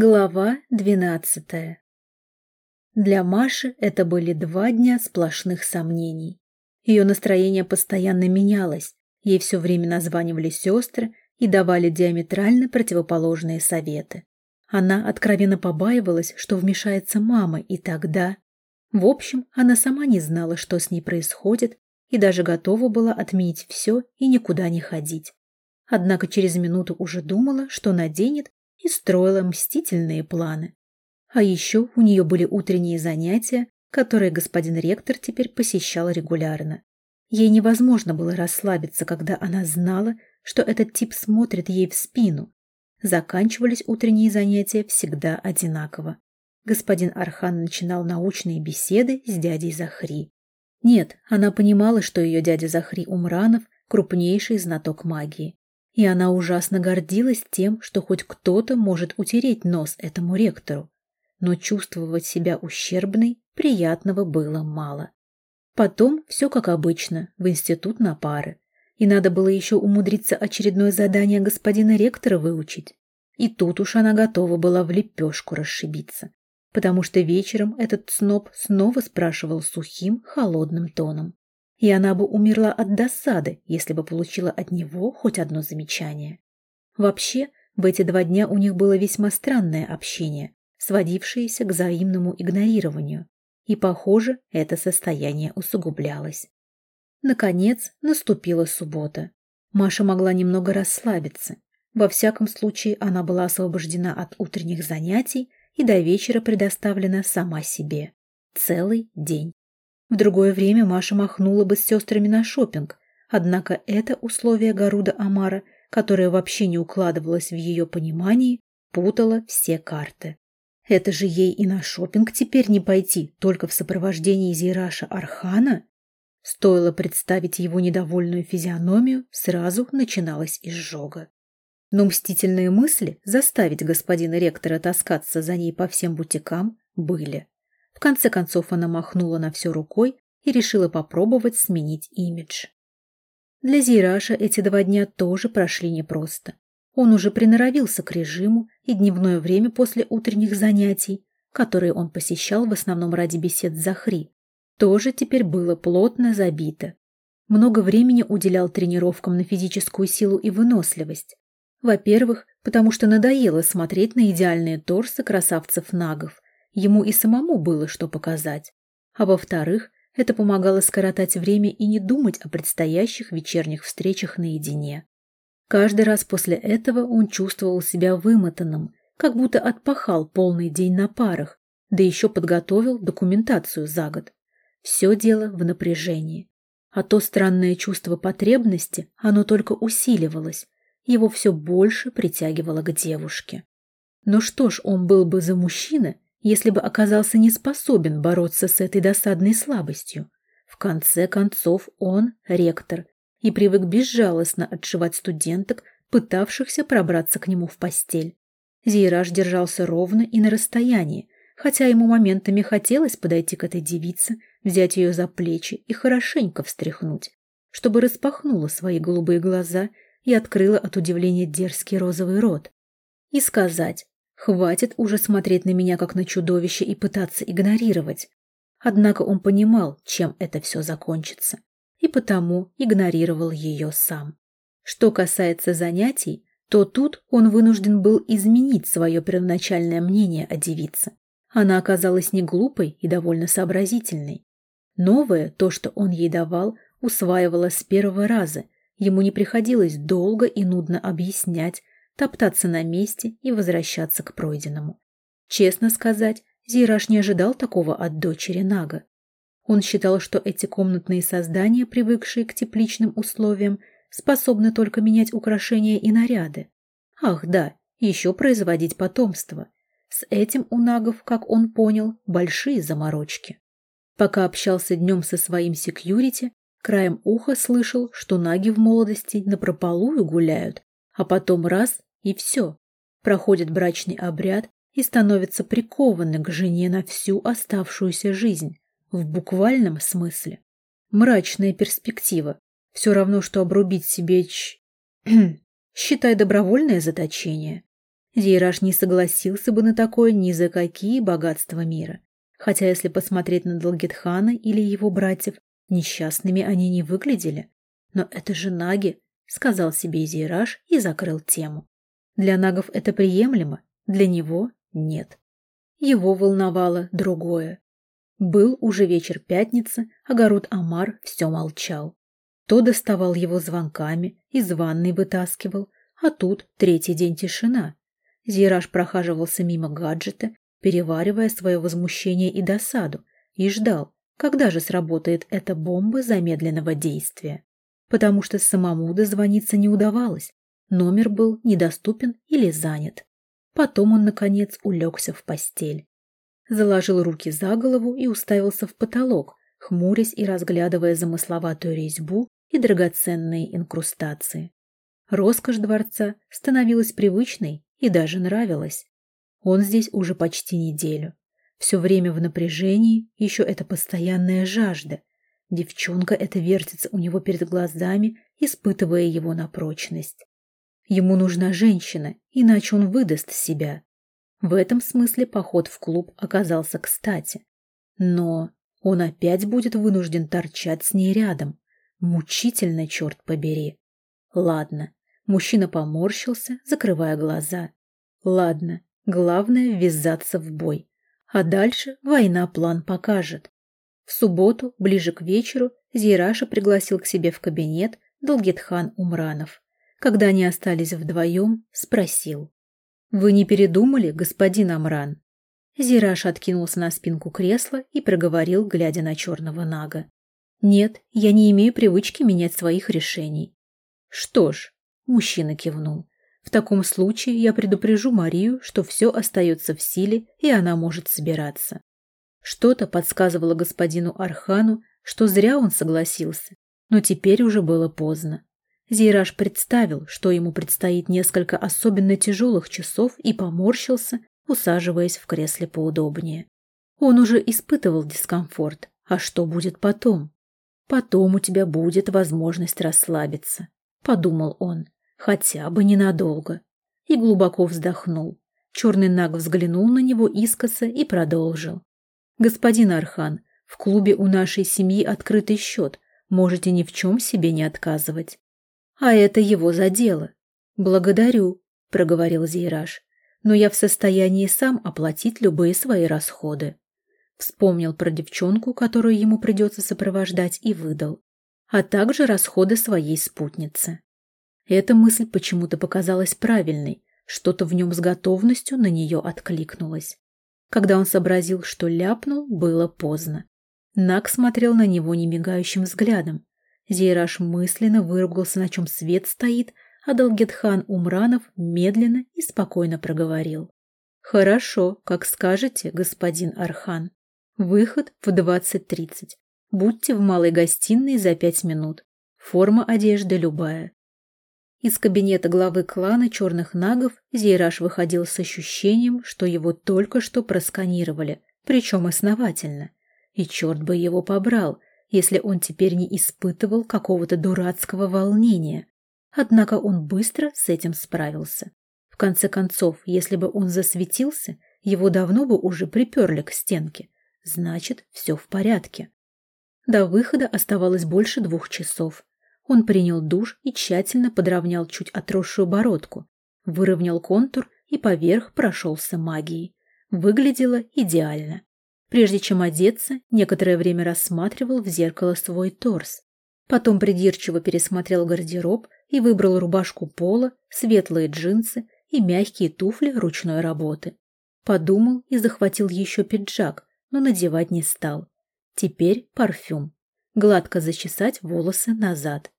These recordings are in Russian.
Глава двенадцатая Для Маши это были два дня сплошных сомнений. Ее настроение постоянно менялось, ей все время названивали сестры и давали диаметрально противоположные советы. Она откровенно побаивалась, что вмешается мама, и тогда... В общем, она сама не знала, что с ней происходит, и даже готова была отменить все и никуда не ходить. Однако через минуту уже думала, что наденет строила мстительные планы. А еще у нее были утренние занятия, которые господин ректор теперь посещал регулярно. Ей невозможно было расслабиться, когда она знала, что этот тип смотрит ей в спину. Заканчивались утренние занятия всегда одинаково. Господин Архан начинал научные беседы с дядей Захри. Нет, она понимала, что ее дядя Захри Умранов – крупнейший знаток магии и она ужасно гордилась тем, что хоть кто-то может утереть нос этому ректору. Но чувствовать себя ущербной приятного было мало. Потом все как обычно, в институт на пары. И надо было еще умудриться очередное задание господина ректора выучить. И тут уж она готова была в лепешку расшибиться, потому что вечером этот сноб снова спрашивал сухим, холодным тоном и она бы умерла от досады, если бы получила от него хоть одно замечание. Вообще, в эти два дня у них было весьма странное общение, сводившееся к взаимному игнорированию, и, похоже, это состояние усугублялось. Наконец, наступила суббота. Маша могла немного расслабиться. Во всяком случае, она была освобождена от утренних занятий и до вечера предоставлена сама себе. Целый день. В другое время Маша махнула бы с сестрами на шопинг, однако это условие Гаруда Амара, которое вообще не укладывалось в ее понимании, путало все карты. Это же ей и на шопинг теперь не пойти, только в сопровождении Зираша Архана? Стоило представить его недовольную физиономию, сразу начиналась изжога. Но мстительные мысли заставить господина ректора таскаться за ней по всем бутикам были. В конце концов она махнула на все рукой и решила попробовать сменить имидж. Для Зираша эти два дня тоже прошли непросто. Он уже приноровился к режиму, и дневное время после утренних занятий, которые он посещал в основном ради бесед с Захри, тоже теперь было плотно забито. Много времени уделял тренировкам на физическую силу и выносливость. Во-первых, потому что надоело смотреть на идеальные торсы красавцев-нагов, Ему и самому было что показать. А во-вторых, это помогало скоротать время и не думать о предстоящих вечерних встречах наедине. Каждый раз после этого он чувствовал себя вымотанным, как будто отпахал полный день на парах, да еще подготовил документацию за год. Все дело в напряжении. А то странное чувство потребности, оно только усиливалось, его все больше притягивало к девушке. Но что ж он был бы за мужчина, если бы оказался не способен бороться с этой досадной слабостью. В конце концов, он ректор и привык безжалостно отшивать студенток, пытавшихся пробраться к нему в постель. Зейраж держался ровно и на расстоянии, хотя ему моментами хотелось подойти к этой девице, взять ее за плечи и хорошенько встряхнуть, чтобы распахнула свои голубые глаза и открыла от удивления дерзкий розовый рот. И сказать Хватит уже смотреть на меня как на чудовище и пытаться игнорировать. Однако он понимал, чем это все закончится, и потому игнорировал ее сам. Что касается занятий, то тут он вынужден был изменить свое первоначальное мнение о девице. Она оказалась не глупой и довольно сообразительной. Новое, то, что он ей давал, усваивала с первого раза. Ему не приходилось долго и нудно объяснять, топтаться на месте и возвращаться к пройденному. Честно сказать, Зираш не ожидал такого от дочери Нага. Он считал, что эти комнатные создания, привыкшие к тепличным условиям, способны только менять украшения и наряды. Ах, да, еще производить потомство. С этим у нагов, как он понял, большие заморочки. Пока общался днем со своим секьюрити, краем уха слышал, что наги в молодости напропалую гуляют, а потом раз и все. Проходит брачный обряд и становится прикованы к жене на всю оставшуюся жизнь. В буквальном смысле. Мрачная перспектива. Все равно, что обрубить себе ч... Считай добровольное заточение. Зейраж не согласился бы на такое ни за какие богатства мира. Хотя если посмотреть на Долгетхана или его братьев, несчастными они не выглядели. Но это же наги, сказал себе Зейраж и закрыл тему. Для нагов это приемлемо, для него нет. Его волновало другое. Был уже вечер пятницы, а Гарут Амар все молчал. То доставал его звонками, из ванной вытаскивал, а тут третий день тишина. Зираж прохаживался мимо гаджета, переваривая свое возмущение и досаду, и ждал, когда же сработает эта бомба замедленного действия. Потому что самому дозвониться не удавалось, номер был недоступен или занят. Потом он, наконец, улегся в постель. Заложил руки за голову и уставился в потолок, хмурясь и разглядывая замысловатую резьбу и драгоценные инкрустации. Роскошь дворца становилась привычной и даже нравилась. Он здесь уже почти неделю. Все время в напряжении, еще это постоянная жажда. Девчонка это вертится у него перед глазами, испытывая его на прочность. Ему нужна женщина, иначе он выдаст себя. В этом смысле поход в клуб оказался кстати. Но он опять будет вынужден торчать с ней рядом. Мучительно, черт побери. Ладно. Мужчина поморщился, закрывая глаза. Ладно, главное ввязаться в бой. А дальше война план покажет. В субботу, ближе к вечеру, Зейраша пригласил к себе в кабинет Долгетхан Умранов. Когда они остались вдвоем, спросил. «Вы не передумали, господин Амран?» Зираш откинулся на спинку кресла и проговорил, глядя на черного нага. «Нет, я не имею привычки менять своих решений». «Что ж», — мужчина кивнул, «в таком случае я предупрежу Марию, что все остается в силе, и она может собираться». Что-то подсказывало господину Архану, что зря он согласился, но теперь уже было поздно. Зейраж представил, что ему предстоит несколько особенно тяжелых часов и поморщился, усаживаясь в кресле поудобнее. Он уже испытывал дискомфорт. А что будет потом? Потом у тебя будет возможность расслабиться, подумал он, хотя бы ненадолго. И глубоко вздохнул. Черный наг взглянул на него искоса и продолжил. Господин Архан, в клубе у нашей семьи открытый счет, можете ни в чем себе не отказывать. А это его задело. Благодарю, проговорил Зейраж, но я в состоянии сам оплатить любые свои расходы. Вспомнил про девчонку, которую ему придется сопровождать, и выдал. А также расходы своей спутницы. Эта мысль почему-то показалась правильной, что-то в нем с готовностью на нее откликнулось. Когда он сообразил, что ляпнул, было поздно. Нак смотрел на него немигающим взглядом. Зейраж мысленно выругался, на чем свет стоит, а Далгетхан Умранов медленно и спокойно проговорил. «Хорошо, как скажете, господин Архан. Выход в 20.30. Будьте в малой гостиной за пять минут. Форма одежды любая». Из кабинета главы клана черных нагов Зейраж выходил с ощущением, что его только что просканировали, причем основательно. И черт бы его побрал, если он теперь не испытывал какого-то дурацкого волнения. Однако он быстро с этим справился. В конце концов, если бы он засветился, его давно бы уже приперли к стенке. Значит, все в порядке. До выхода оставалось больше двух часов. Он принял душ и тщательно подровнял чуть отросшую бородку, выровнял контур и поверх прошелся магией. Выглядело идеально. Прежде чем одеться, некоторое время рассматривал в зеркало свой торс. Потом придирчиво пересмотрел гардероб и выбрал рубашку пола, светлые джинсы и мягкие туфли ручной работы. Подумал и захватил еще пиджак, но надевать не стал. Теперь парфюм. Гладко зачесать волосы назад.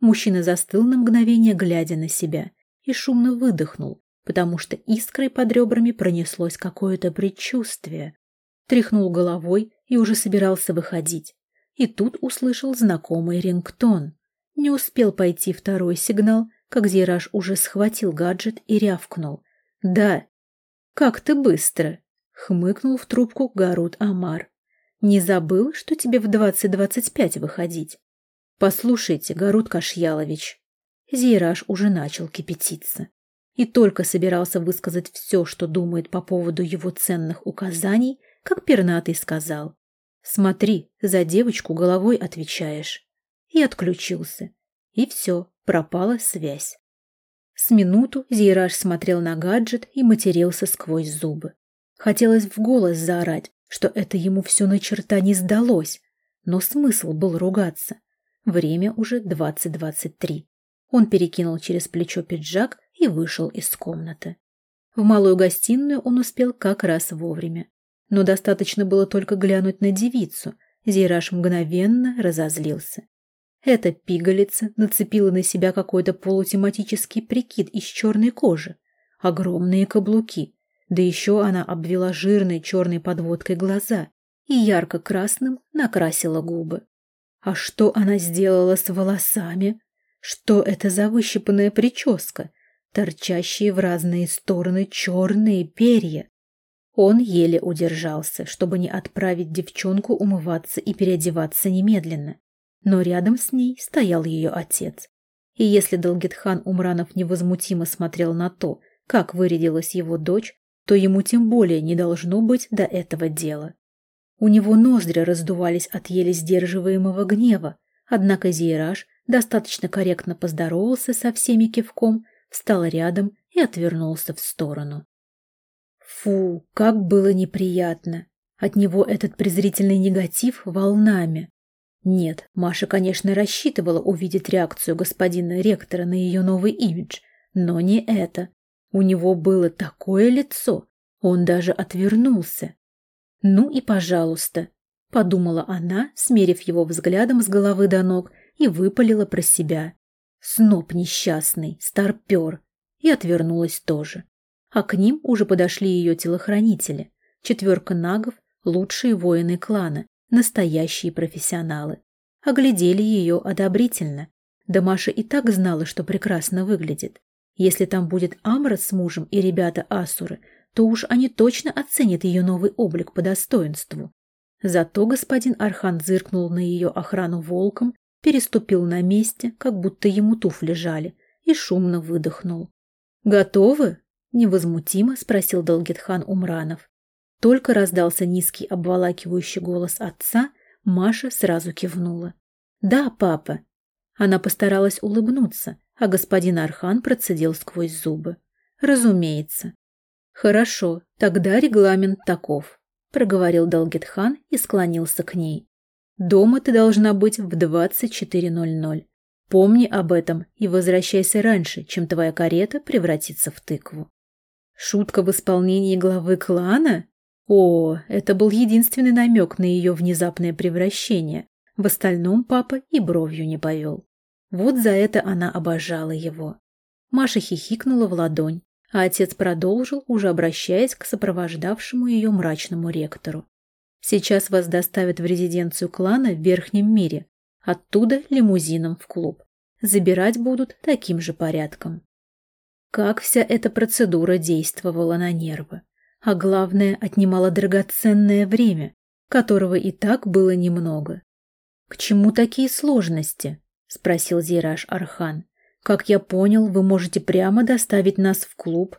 Мужчина застыл на мгновение, глядя на себя, и шумно выдохнул, потому что искрой под ребрами пронеслось какое-то предчувствие тряхнул головой и уже собирался выходить. И тут услышал знакомый рингтон. Не успел пойти второй сигнал, как Зираж уже схватил гаджет и рявкнул. «Да». «Как ты быстро!» — хмыкнул в трубку Гарут Амар. «Не забыл, что тебе в двадцать-двадцать пять выходить?» «Послушайте, Гарут Кашьялович». Зираж уже начал кипятиться. и только собирался высказать все, что думает по поводу его ценных указаний, как пернатый сказал «Смотри, за девочку головой отвечаешь». И отключился. И все, пропала связь. С минуту Зейраж смотрел на гаджет и матерился сквозь зубы. Хотелось в голос заорать, что это ему все на черта не сдалось, но смысл был ругаться. Время уже двадцать двадцать три. Он перекинул через плечо пиджак и вышел из комнаты. В малую гостиную он успел как раз вовремя. Но достаточно было только глянуть на девицу. Зейраж мгновенно разозлился. Эта пигалица нацепила на себя какой-то полутематический прикид из черной кожи. Огромные каблуки. Да еще она обвела жирной черной подводкой глаза и ярко-красным накрасила губы. А что она сделала с волосами? Что это за выщипанная прическа? Торчащие в разные стороны черные перья. Он еле удержался, чтобы не отправить девчонку умываться и переодеваться немедленно но рядом с ней стоял ее отец. И если Долгитхан Умранов невозмутимо смотрел на то, как вырядилась его дочь, то ему тем более не должно быть до этого дела. У него ноздри раздувались от еле сдерживаемого гнева, однако Зейраж достаточно корректно поздоровался со всеми кивком, встал рядом и отвернулся в сторону. Фу, как было неприятно! От него этот презрительный негатив волнами. Нет, Маша, конечно, рассчитывала увидеть реакцию господина ректора на ее новый имидж, но не это. У него было такое лицо, он даже отвернулся. «Ну и пожалуйста», — подумала она, смерив его взглядом с головы до ног, и выпалила про себя. Сноп несчастный, старпер. И отвернулась тоже. А к ним уже подошли ее телохранители. Четверка нагов, лучшие воины клана, настоящие профессионалы. Оглядели ее одобрительно. Да Маша и так знала, что прекрасно выглядит. Если там будет Амра с мужем и ребята-асуры, то уж они точно оценят ее новый облик по достоинству. Зато господин Архан зыркнул на ее охрану волком, переступил на месте, как будто ему туфли жали, и шумно выдохнул. «Готовы?» — невозмутимо спросил Долгитхан Умранов. Только раздался низкий обволакивающий голос отца, Маша сразу кивнула. «Да, папа». Она постаралась улыбнуться, а господин Архан процедил сквозь зубы. «Разумеется». «Хорошо, тогда регламент таков», — проговорил Далгетхан и склонился к ней. «Дома ты должна быть в 24.00. Помни об этом и возвращайся раньше, чем твоя карета превратится в тыкву». Шутка в исполнении главы клана? О, это был единственный намек на ее внезапное превращение. В остальном папа и бровью не повел. Вот за это она обожала его. Маша хихикнула в ладонь, а отец продолжил, уже обращаясь к сопровождавшему ее мрачному ректору. «Сейчас вас доставят в резиденцию клана в Верхнем мире, оттуда лимузином в клуб. Забирать будут таким же порядком». Как вся эта процедура действовала на нервы а главное, отнимала драгоценное время, которого и так было немного. «К чему такие сложности?» – спросил Зираж Архан. «Как я понял, вы можете прямо доставить нас в клуб».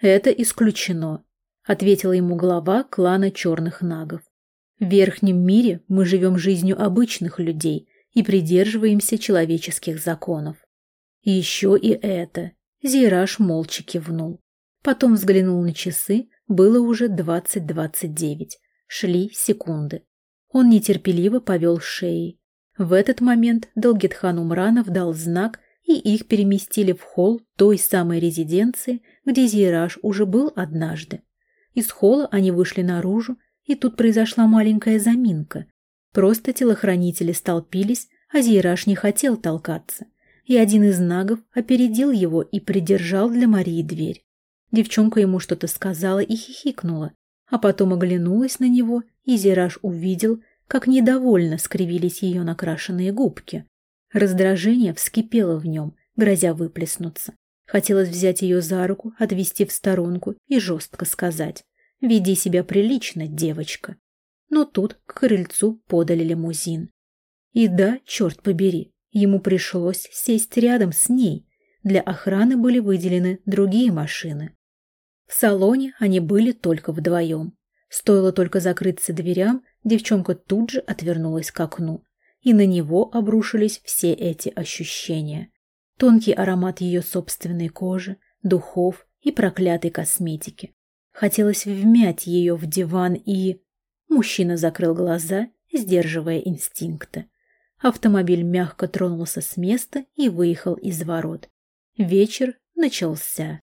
«Это исключено», – ответила ему глава клана черных нагов. «В верхнем мире мы живем жизнью обычных людей и придерживаемся человеческих законов». Еще и это. Зираж молча кивнул. Потом взглянул на часы было уже двадцать-двадцать девять. Шли секунды. Он нетерпеливо повел шеей. В этот момент Долгетхан Умранов дал знак, и их переместили в холл той самой резиденции, где Зейраж уже был однажды. Из холла они вышли наружу, и тут произошла маленькая заминка. Просто телохранители столпились, а Зейраж не хотел толкаться. И один из нагов опередил его и придержал для Марии дверь. Девчонка ему что-то сказала и хихикнула, а потом оглянулась на него, и Зираж увидел, как недовольно скривились ее накрашенные губки. Раздражение вскипело в нем, грозя выплеснуться. Хотелось взять ее за руку, отвести в сторонку и жестко сказать «Веди себя прилично, девочка». Но тут к крыльцу подали лимузин. И да, черт побери, ему пришлось сесть рядом с ней. для охраны были выделены другие машины. В салоне они были только вдвоем. Стоило только закрыться дверям, девчонка тут же отвернулась к окну, и на него обрушились все эти ощущения. Тонкий аромат ее собственной кожи, духов и проклятой косметики. Хотелось вмять ее в диван и... Мужчина закрыл глаза, сдерживая инстинкты. Автомобиль мягко тронулся с места и выехал из ворот. Вечер начался.